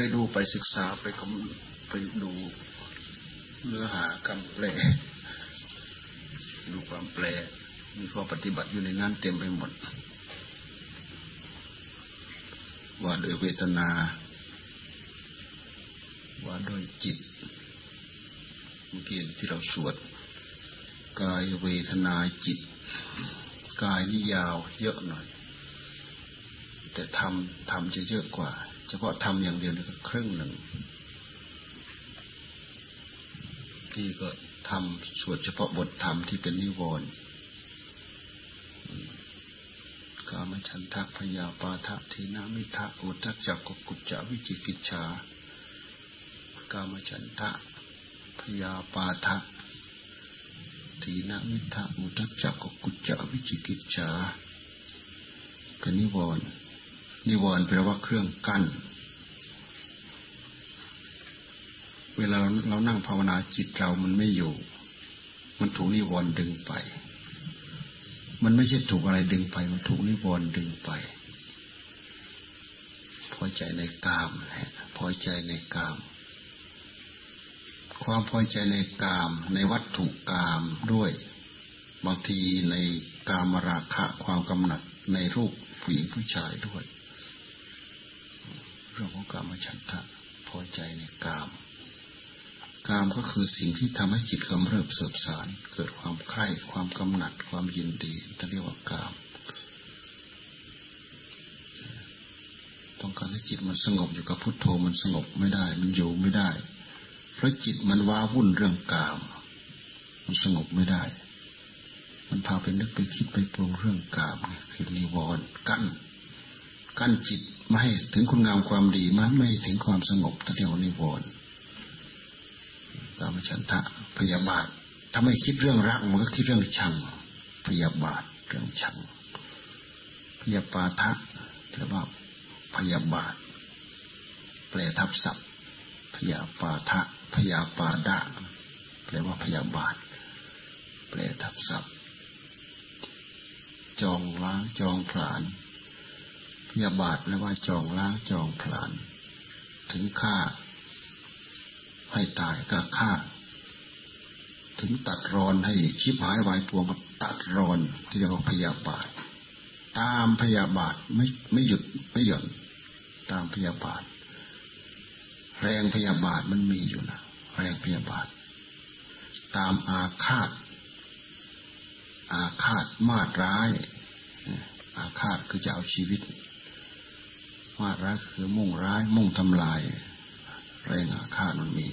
ไปดูไปศึกษาไปคำไปดูเนื้อหาคำแปลดูความแปลมีข้อปฏิบัติอยู่ในนั้นเต็มไปหมด ว่าโดยเวทนา ว่าโดยจิต เมื่อกี้ที่เราสวด กายเวทนาจิต กายนี่ยาวเยอะหน่อย แต่ทำทำจะเยอะกว่า เฉพาะทำอย่างเดียวนี่ก็ครึ่งหนึ่งที่ก็ทำสวดเฉพาะบทธรรมที่เป็นนิวรณ์กามฉันทะพยาปาทะทีนามิทะอุทักจักกุจจวิจิกิจฉากามฉันทะพยาปาทะทีนามิทะอุทักจักกุจจวิจิกิจฉาเป็นนิวรณ์นิวรณ์แปลว่าเครื่องกั้น เวลาเรานั่งภาวนาจิตเรามันไม่อยู่ มันถูกนิวรณ์ดึงไป มันไม่ใช่ถูกอะไรดึงไป มันถูกนิวรณ์ดึงไป พอใจในกามนะพอใจในกาม ความพอใจในกาม ในวัตถุกามด้วยบางทีในกามราคะความกำหนัดในรูปผู้หญิงผู้ชายด้วยเรื่องของกามฉันทะพอใจในกาม กามก็คือสิ่งที่ทำให้จิตกำเริบเสบสาร เกิดความใคร่ความกำหนัดความยินดีท่เรียกว่ากาม ต้องการให้จิตมันสงบอยู่กับพุทโธมันสงบไม่ได้ มันอยู่ไม่ได้ เพราะจิตมันว้าวุ่นเรื่องกาม มันสงบไม่ได้ มันพาไปนึกไปคิดไปปรุงเรื่องกามคือนิวรณ์กั้นกั้นจิตไม่ให้ถึงคุณงามความดีไม่ไม่ถึงความสงบท่เรียกว่านิวรณ์ กามฉันทะพยาบาทถ้าไม่คิดเรื่องรักมันก็คิดเรื่องชัง พยาบาทเรื่องชัง พยาปาทะแปลว่าพยาบาท แปลทับศัพท์ พยาปาทะพยาปาดะแปลว่าพยาบาท แปลทับศัพท์ จองล้างจองผลาญพยาบาทแปลว่าจองล้างจองผลาญถึงฆ่า ให้ตายก็ฆ่า ถึงตัดรอนให้ชิบหายวายปวงก็ตัดรอนที่เรียกว่าพยาบาท ตามพยาบาทไม่ไม่หยุดไม่หย่อน ตามพยาบาท แรงพยาบาทมันมีอยู่นะแรงพยาบาท ตามอาฆาต อาฆาตมาดร้าย อาฆาตคือจะเอาชีวิต มาดร้ายคือมุ่งร้าย มุ่งทำลาย แรงอาฆาตมันมี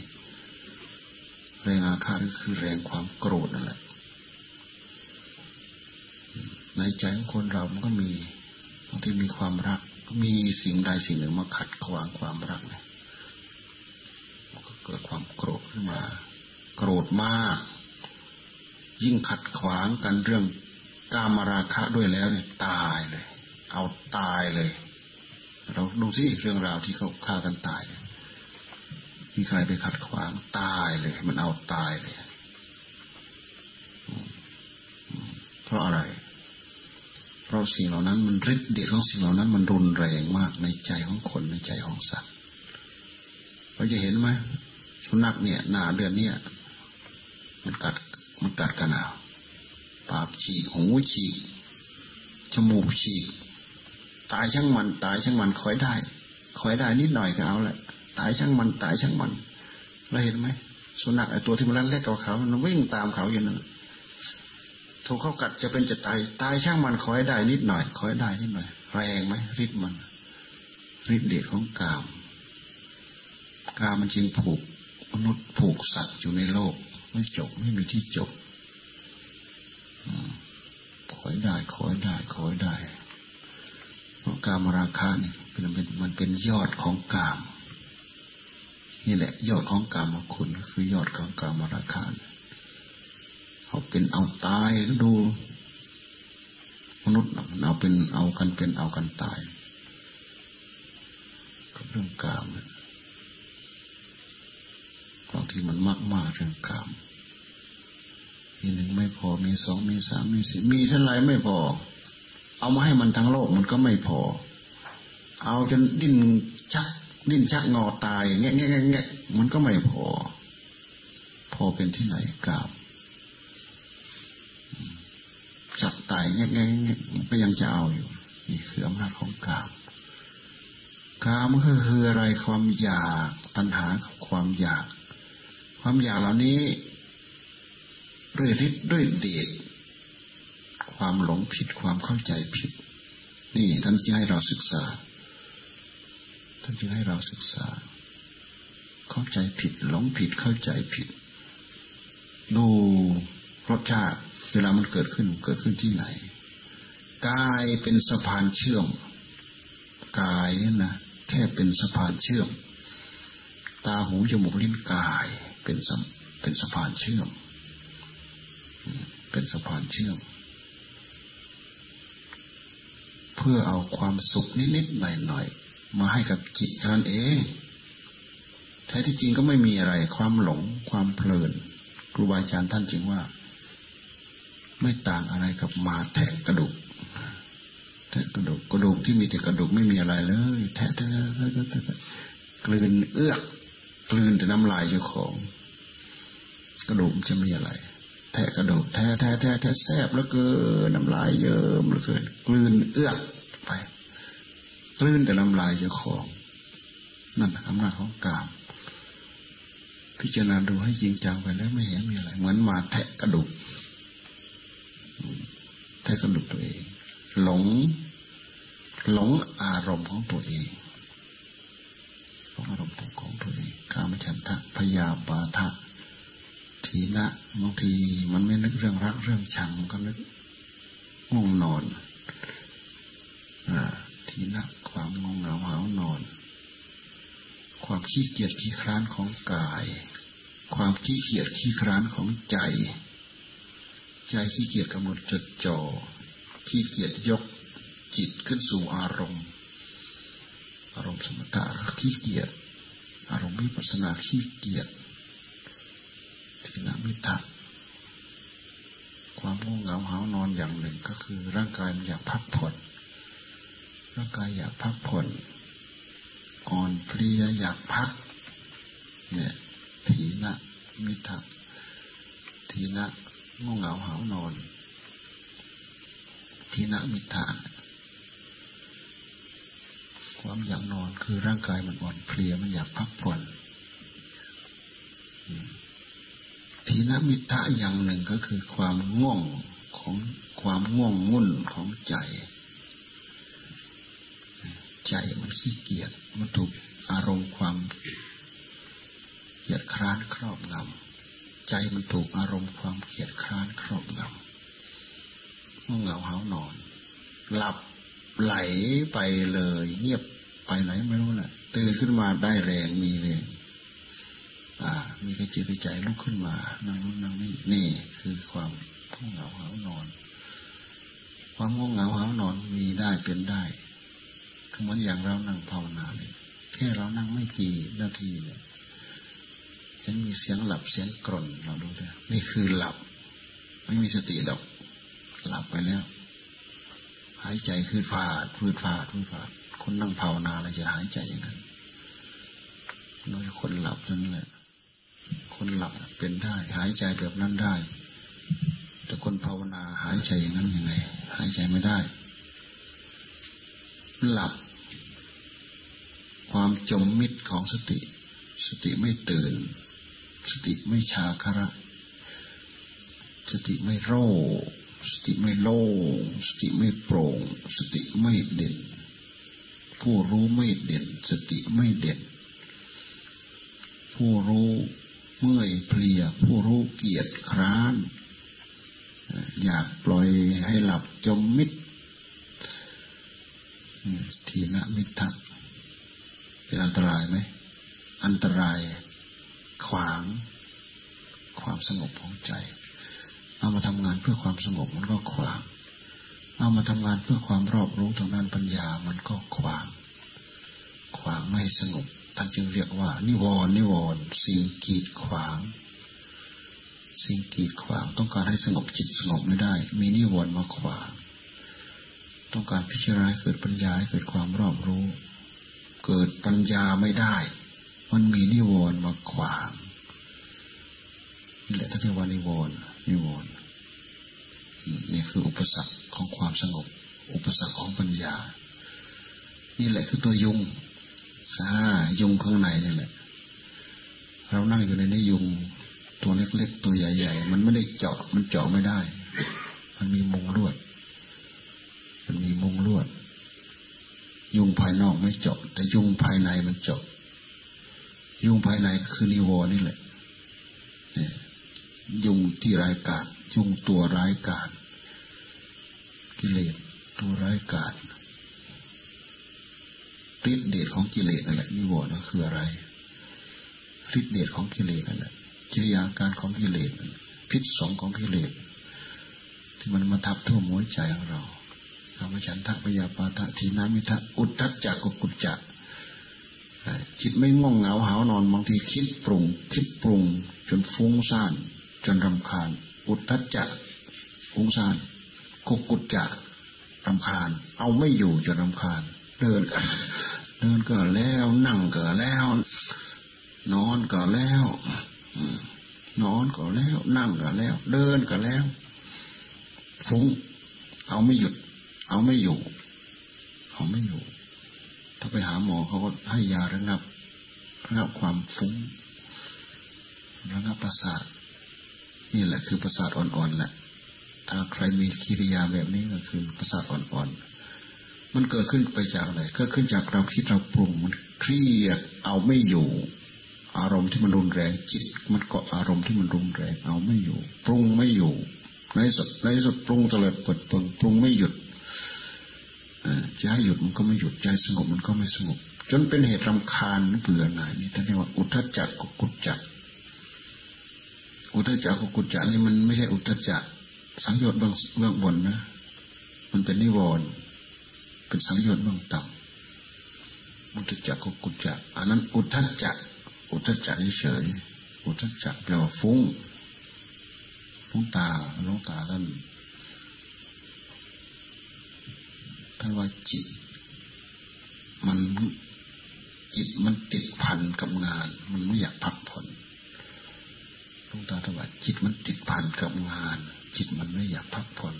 แรงอาฆาตก็คือแรงความโกรธนั่นแหละในใจของคนเรามันก็มีบางทีมีความรัก มีสิ่งใดสิ่งหนึ่งมาขัดขวางความรักเนี่ยมันก็เกิดความโกรธขึ้นมา โกรธมาก ยิ่งขัดขวางกันเรื่องกามราคะด้วยแล้วเนี่ยตายเลย เอาตายเลย เราดูสิเรื่องราวที่เขาฆ่ากันตาย มีใครไปขัดขวางตายเลย มันเอาตายเลย เพราะอะไร เพราะสิ่งเหล่านั้นมันฤทธิ์เดชของสิ่งเหล่านั้น มันรุนแรงมากในใจของคนในใจของสัตว์เราจะเห็นไหมสุนัขเนี่ย หน้าเดือนเนี่ย มันกัดมันกัดกันเอาปากฉีกหูฉีกจมูกฉีกตายช่างมัน ตายช่างมันคอยได้คอยได้นิดหน่อยก็เอาแหละ ตายช่างมันตายช่างมันเราเห็นไหมสุนัขไอตัวที่มันเล็กกับเขามันวิ่งตามเขาอย่างนั้นถูกเขากัดจะเป็นจะตายตายช่างมันคอยได้นิดหน่อยคอยได้นิดหน่อย แรงไหมริดมันริดเดชของกามกามมันจริงผูกมนุษย์ผูกสัตว์อยู่ในโลก ไม่จบไม่มีที่จบคอยได้คอยได้คอยได้ เพราะกามราคาเนี่ยเป็นมันเป็นยอดของกาม นี่แหละ ยอดของกรรมคุณ คือยอดของกรรมราคาเอาเป็นเอาตายดู มนุษย์เอาเป็นเอากันเป็นเอากันตายกับเรื่องกามบางทีมันมากมากเรื่องกามมีหนึ่งไม่พอมีสองมีสามมีสี่มีเท่าไรไม่พอ เอามาให้มันทั้งโลกมันก็ไม่พอ เอาจนดิ้นชัก ดิ้นชักงอตายแงะแงะแงะมันก็ไม่พอ พอเป็นที่ไหนกาบจับตายแงะแงะแงะมันก็ยังจะเอาอยู่ นี่คืออำนาจของกาบกามก็คืออะไรความอยากตัณหาความอยาก ความอยากเหล่านี้ด้วยฤทธิ์ด้วยเดชความหลงผิดความเข้าใจผิด นี่ท่านจะให้เราศึกษา ท่านจะให้เราศึกษา เข้าใจผิดหลงผิดเข้าใจผิด ดูรสชาติเวลามันเกิดขึ้นเกิดขึ้นที่ไหนกายเป็นสะพานเชื่อมกายนี่นะแค่เป็นสะพานเชื่อม ตาหูจมูกลิ้นกายเป็นเป็นสะพานเชื่อม เป็นสะพานเชื่อม เพื่อเอาความสุขนิดๆหน่อย มาให้กับจิตท่านเองแท้ที่จริงก็ไม่มีอะไร ความหลง ความเพลินครูบาอาจารย์ท่านจึงว่า ไม่ต่างอะไรกับมาแทะกระดูกแทะกระดูกกระดูกที่มีแต่กระดูกไม่มีอะไรเลย แทะแทะแทะแทะกลืนเอื้อกกลืนแต่น้ำลายเจ้าของ กระดูกจะมีอะไร แทะกระดูกแทะแทะแทะแทะแซบแล้วเกินน้ำลายเยิ้มแล้วเกินกลืนเอื้อก ไปกลืนแต่น้ำลายเจ้าของ นั่นอำนาจของกาม พิจารณาดูให้จริงจังไปแล้วไม่เห็นมีอะไร เหมือนมาแทะกระดูกแทะกระดูกตัวเอง หลง หลงอารมณ์ของตัวเองหลงอารมณ์ของตัวเองกามฉันทะพยาบาทะทีนะบางทีมันไม่นึกเรื่องรักเรื่องชังมันก็นึกง่วงนอน ทีนะความงงเหงาหานอน ความขี้เกียจขี้คร้านของกาย ความขี้เกียจขี้คร้านของใจ ใจขี้เกียจกำหนดจดจ่อขี้เกียจยกจิตขึ้นสู่อารมณ์ อารมณ์สมถะขี้เกียจอารมณ์วิปัสสนาขี้เกียจทีละมิตรความง่วงเหงาหานอนอย่างหนึ่งก็คือร่างกายมันอยากพักผ่อน ร่างกายอยากพักผ่อนอ่อนเพลียอยากพัก เนี่ยทีละมิตรทีละง่วงเหงาหานอน ทีละมิตรความอยากนอนคือร่างกายมันอ่อนเพลียมันอยากพักผ่อนทีนมิตะอย่างหนึ่งก็คือความง่วงของความง่วงงุ่นของใจมัน ขี้เกียจมันถูกอารมณ์ความเกียดคร้านครอบงำใจมันถูกอารมณ์ความเกียดคร้านครอบงำง่วงเหงาเหานอน หลับไหลไปเลย เงียบไปไหนไม่รู้แหละตื่นขึ้นมาได้แรงมีแรงอ่า มีกระจิตกระใจลุกขึ้นมานั่งนู่นนั่งนี่นี่คือความง่วงเหงาเหานอน ความง่วงเหงาเหานอนมีได้เป็นได้ คือเหมือนอย่างเรานั่งภาวนาเลยแค่เรานั่งไม่กี่นาทีเนี่ยเห็นมีเสียงหลับเสียงกรนเราดูด้วยนี่คือหลับ ไม่มีสติหลับหลับไปแล้ว หายใจคืดฟาดฟืดฟาดฟืดฟาดคนนั่งภาวนาเราจะหายใจอย่างนั้นน้อยคนหลับนั่นแหละ คนหลับเป็นได้ หายใจแบบนั้นได้ แต่คนภาวนาหายใจอย่างนั้นยังไง หายใจไม่ได้ หลับ ความจมมิดของสติ สติไม่ตื่น สติไม่ชาคระ สติไม่โรสติไม่โล่สติไม่โปร่ง สติไม่เด่น ผู้รู้ไม่เด่น สติไม่เด่น ผู้รู้เมื่อยเพลีย ผู้รู้เกียจคร้าน อยากปล่อยให้หลับจมมิดทีละมิทะ เป็นอันตรายไหม อันตราย ขวาง ความสงบของใจ เอามาทำงานเพื่อความสงบมันก็ขวาง เอามาทำงานเพื่อความรอบรู้ทางด้านปัญญา มันก็ขวาง ขวางไม่สงบท่านจึงเรียกว่า นิวรณ์นิวรณ์สิ่งกีดขวาง สิ่งกีดขวาง ต้องการให้สงบจิตสงบไม่ได้ มีนิวรณ์มาขวาง ต้องการพิจารณาเกิดปัญญาเกิดความรอบรู้ เกิดปัญญาไม่ได้ มันมีนิวรณ์มาขวางนี่แหละที่เรียกว่านิวรณ์นิวรณ์นี่คืออุปสรรคของความสงบ อุปสรรคของปัญญา นี่แหละคือตัวยุงอ่ายุงข้างในนี่แหละ เรานั่งอยู่ในนี้ยุง ตัวเล็กๆ ตัวใหญ่ ๆ มันไม่ได้เจาะมันเจาะไม่ได้ มันมีมุงลวด มันมีมุงลวด ยุงภายนอกไม่เจาะ แต่ยุงภายในมันเจาะ ยุงภายในคือนิวรนี่แหละยุงที่ร้ายกาจยุงตัวร้ายกาจกิเลสตัวร้ายกาจฤทธิเดชของกิเลสนั่นแหละนิวรณ์คืออะไรฤทธิเดชของกิเลสนั่นแหละกิริยาการของกิเลสพิษสองของกิเลสที่มันมาทับทั่วหัวใจของเรา ธรรมฉันทะพยาปาทะทีนามิทะอุทธัจจะกุกุจจะจิตไม่ง่วงเหงาหานอนบางทีคิดปรุง คิดปรุง จนฟุ้งซ่านจนรำคาญ อุทธัจจะฟุ้งซ่านกุกุจจะรำคาญ เอาไม่อยู่จนรำคาญ เดินเดินก็แล้วนั่งก็แล้ว นอนก็แล้วนอนก็แล้ว นั่งก็แล้ว เดินก็แล้วฟุ้งเอาไม่หยุด เอาไม่อยู่ เอาไม่อยู่ ถ้าไปหาหมอเขาก็ให้ยาระงับระงับความฟุ้งระงับประสาทนี่แหละคือประสาทอ่อนๆแหละถ้าใครมีกิริยาแบบนี้ก็คือประสาทอ่อนๆ มันเกิดขึ้นไปจากอะไรเกิดขึ้นจากเราคิดเราปรุงมันเครียดเอาไม่อยู่ อารมณ์ที่มันรุนแรงจิต มันกาะอารมณ์ที่มันรุนแรงเอาไม่อยู่ ปรุงไม่อยู่ในสุดในสุดปรุงตลอดเปิดปรุงปรุงไม่หยุด จะให้หยุดมันก็ไม่หยุดใจสงบมันก็ไม่สงบ จนเป็นเหตุรำคาญเบื่อหน่ายนี่ท่านเรียกว่าอุทจักกุกุจจักอุทจักกุกุจจักนี่มันไม่ใช่อุทจักสังโยชน์เบื้องเบื้องบนนะ มันเป็นนิวรณ์เป็นสังโยชน์เบื้องต่ำมุตจักกุกุจักอันนั้น อุทจักอุทจักเฉยอุทจักแปลว่าฟุ้งฟุ้งตาลงตาท่าน ท่านว่าจิต มันจิตมันติดพันกับงาน มันไม่อยากพักผ่อนลงตาท่านว่าจิตมันติดพันกับงาน จิตมันไม่อยากพักผ่อน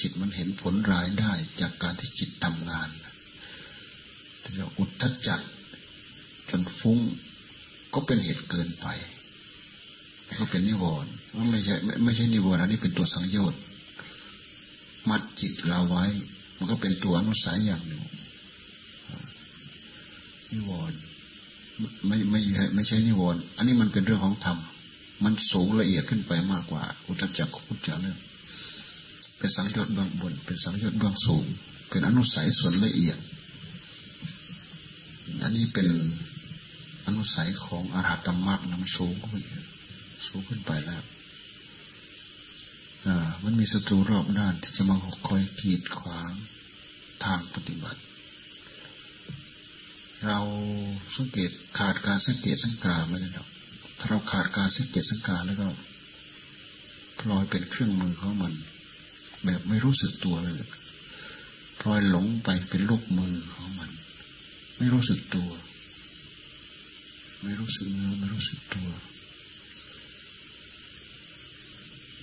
จิตมันเห็นผลรายได้จากการที่จิตทำงานแต่เราอุทธัจจจนฟุ้งก็เป็นเหตุเกินไป ก็เป็นนิวรณ์ไม่ใช่ไม่ใช่นิวรณ์อันนี้เป็นตัวสังโยชน์มัดจิตเราไว้ มันก็เป็นตัวอนุสัยอย่างหนึ่งนิวรณ์ไม่ไม่ไม่ใช่นิวรณ์อันนี้มันเป็นเรื่องของธรรมมันสูงละเอียดขึ้นไปมากกว่า อุทจักขุจจะเรื่องเป็นสังโยชน์เบื้องบน เป็นสังโยชน์เบื้องสูง เป็นอนุสัยส่วนละเอียด อันนี้เป็นอนุสัยของอรหัตมรรคนำสูงขึ้นสูงขึ้นไปแล้ว มันมีศัตรูรอบด้านที่จะมาคอยกีดขวางทางปฏิบัติ เราสังเกตขาดการสังเกตสังกาไม่ได้หรอกถ้าเราขาดการสังเกตสังกาแล้วก็พลอยเป็นเครื่องมือของมัน แบบไม่รู้สึกตัวเลยพลอยหลงไปเป็นลูกมือของมัน ไม่รู้สึกตัว ไม่รู้สึกเนื้อไม่รู้สึกตัว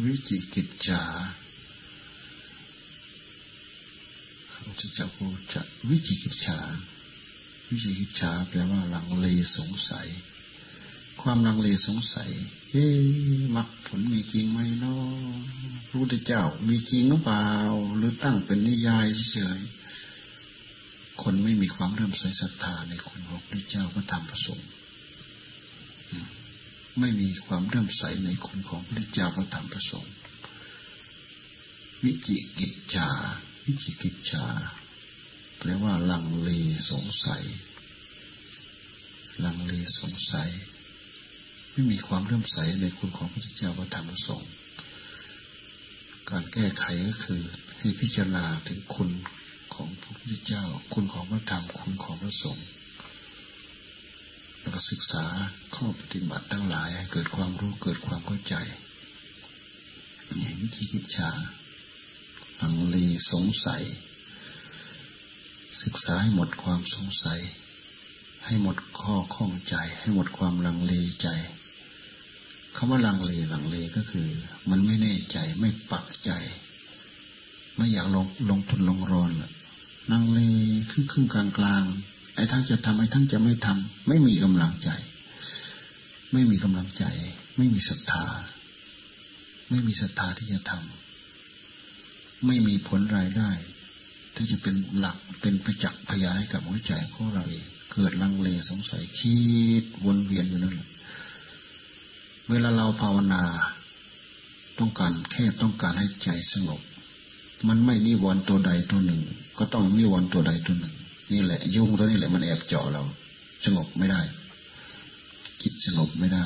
วิจิกิจจาเขาจะจะพูดจะวิจิกิจฉาวิจิกิจฉาแปลว่าลังเลสงสัย ความลังเลสงสัย เอ๊มักผลมีจริงไหมเนาะพระพุทธเจ้ามีจริงหรือเปล่า หรือตั้งเป็นนิยายเฉยคนไม่มีความเริ่มใส่ศรัทธาในคุณของพระเจ้าพระธรรมพระสงฆ์ ไม่มีความเริ่มใสในคุณของพระเจ้าพระธรรมพระสงฆ์วิจิกิจจาวิจิกิจจาแปลว่าลังเลสงสัย ลังเลสงสัย ไม่มีความเลื่มใสในคุณของพระเจ้าพระธรรมพระสงฆ์การแก้ไขก็คือให้พิจารณาถึงคุณของพระพุทธเจ้า คุณของพระธรรม คุณของพระสงฆ์ แล้วก็ศึกษาข้อปฏิบัติทั้งหลายให้เกิดความรู้เกิดความเข้าใจอย่างวิธีคิดชาลังเลสงสัย ศึกษาให้หมดความสงสัย ให้หมดข้อข้องใจ ให้หมดความลังเลใจคำว่าลังเลลังเลก็คือ มันไม่แน่ใจไม่ปักใจ ไม่อยากลงลงทุนลงรอนลังเลครึ่งครึ่งกลางกลาง ไอ้ทั้งจะทำไอ้ทั้งจะไม่ทำไม่มีกำลังใจ ไม่มีกำลังใจ ไม่มีศรัทธา ไม่มีศรัทธาที่จะทำไม่มีผลรายได้ ที่จะเป็นหลักเป็นประจักษ์พยานให้กับหัวใจของเราเองเกิดลังเลสงสัยคิดวนเวียนอยู่นั่นแหละเวลาเราภาวนาต้องการแค่ต้องการให้ใจสงบ มันไม่นิวรณ์ตัวใดตัวหนึ่ง ก็ต้องนิวรณ์ตัวใดตัวหนึ่ง นี่แหละ ยุ่งตัวนี้แหละมันแอบเจาะเรา สงบไม่ได้จิตสงบไม่ได้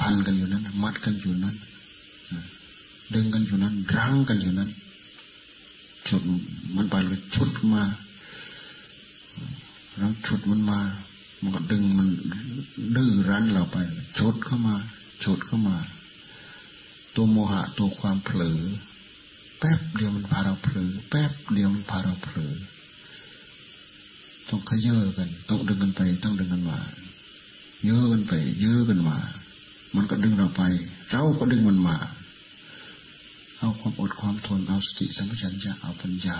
พันกันอยู่นั้น มัดกันอยู่นั้นดึงกันอยู่นั้น รั้งกันอยู่นั้นชุดมันไปเลยชุดมารั้งชุดมันมา มันก็ดึงมันดื้อรั้นเราไปชุดเข้ามาชุดเข้ามา ตัวโมหะตัวความเผลอ แป๊บเดียวมันพาเราเผลอแป๊บเดียวมันพาเราเผลอต้องขย่อกัน ต้องดึงกันไป ต้องดึงกันมาเยอะกันไป เยอะกันมา มันก็ดึงเราไป เราก็ดึงมันมา เอาความอดความทนเอาสติสัมปชัญญะเอาปัญญา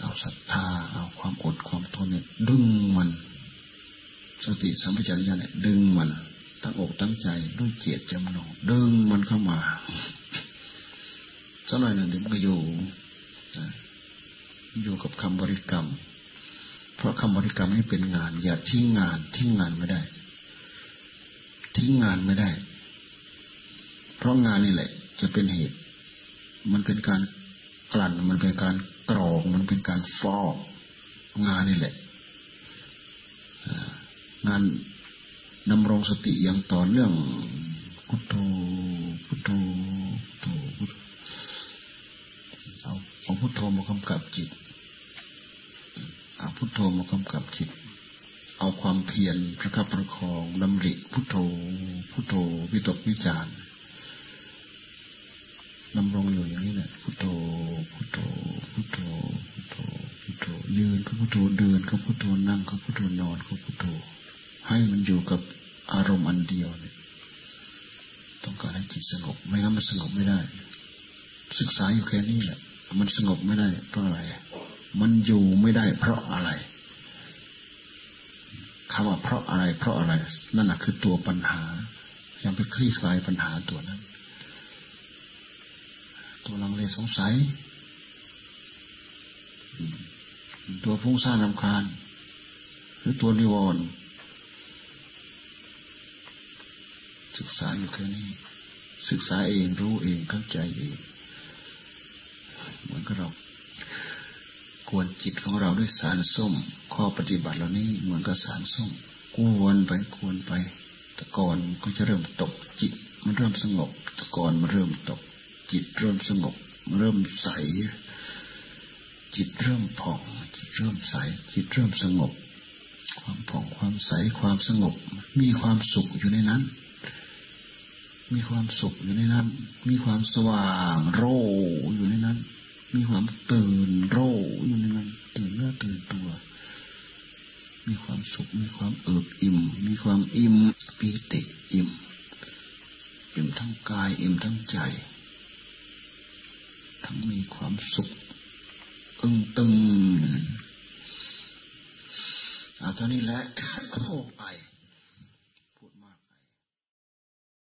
เอาศรัทธา เอาความอดความทนเนี่ยดึงมัน สติสัมปชัญญะเนี่ยดึงมัน ตั้งอกตั้งใจด้วยเจตจำนงดึงมันเข้ามา สักหน่อยหนึ่งเดี๋ยวมันก็อยู่อยู่กับคำบริกรรม เพราะคำบริกรรมให้เป็นงาน อย่าทิ้งงาน ทิ้งงานไม่ได้ ทิ้งงานไม่ได้ เพราะงานนี่แหละ จะเป็นเหตุ มันเป็นการกลั่น มันเป็นการกรองมันเป็นการฟอกงานนี่แหละงานดำรงสติอย่างต่อเนื่องพุทโธพุทโธพุทโธพุทเอาเอา พุทโธมากำกับจิต เอาพุทโธมากำกับจิต เอาความเพียรประคับประคองดำริพุทโธ พุทโธวิตกวิจารณ์ดำรงอยู่อย่างนี้แหละพุทโธ พุทโธ พุทโธ พุทโธ พุทโธยืนก็พุทโธเดินก็พุทโธนั่งก็พุทโธนอนก็พุทโธ ให้มันอยู่กับอารมณ์อันเดียวเนี่ยต้องการให้จิตสงบไม่งั้นมันสงบไม่ได้ ศึกษาอยู่แค่นี้แหละ มันสงบไม่ได้ เพราะอะไร มันอยู่ไม่ได้ เพราะอะไรคำว่าเพราะอะไร เพราะอะไร นั่นแหะคือตัวปัญหา ยังไปคลี่คลายปัญหาตัวนั้น ตัวลังเลสงสัย ตัวฟุ้งซ่านรำคาญ หรือตัวนิวรณ์ศึกษาอยู่แค่นี้ ศึกษาเองรู้เองเข้าใจเอง กับเรากวนจิตของเราด้วยสารส้ม ข้อปฏิบัติเหล่านี้เหมือนกับสารส้มกวนไปกวนไปตะกอนก็จะเริ่มตกจิต มันเริ่มสงบตะกอนมันเริ่มตก จิตเริ่มสงบเริ่มใส จิตเริ่มผ่อง จิตเริ่มใส จิตเริ่มสงบ ความผ่องความใสความสงบ มีความสุขอยู่ในนั้น มีความสุขอยู่ในนั้น มีความสว่างโรอยู่ในนั้น มีความตื่นโรอยู่ในนั้นตื่นเนื้อตื่นตัว มีความสุข มีความเอิบอิ่ม มีความอิ่มปีติอิ่มอิ่มทั้งกายอิ่มทั้งใจ ทั้งมีความสุขอึ้งตึงเอาเท่านี้แหละโอ้ไป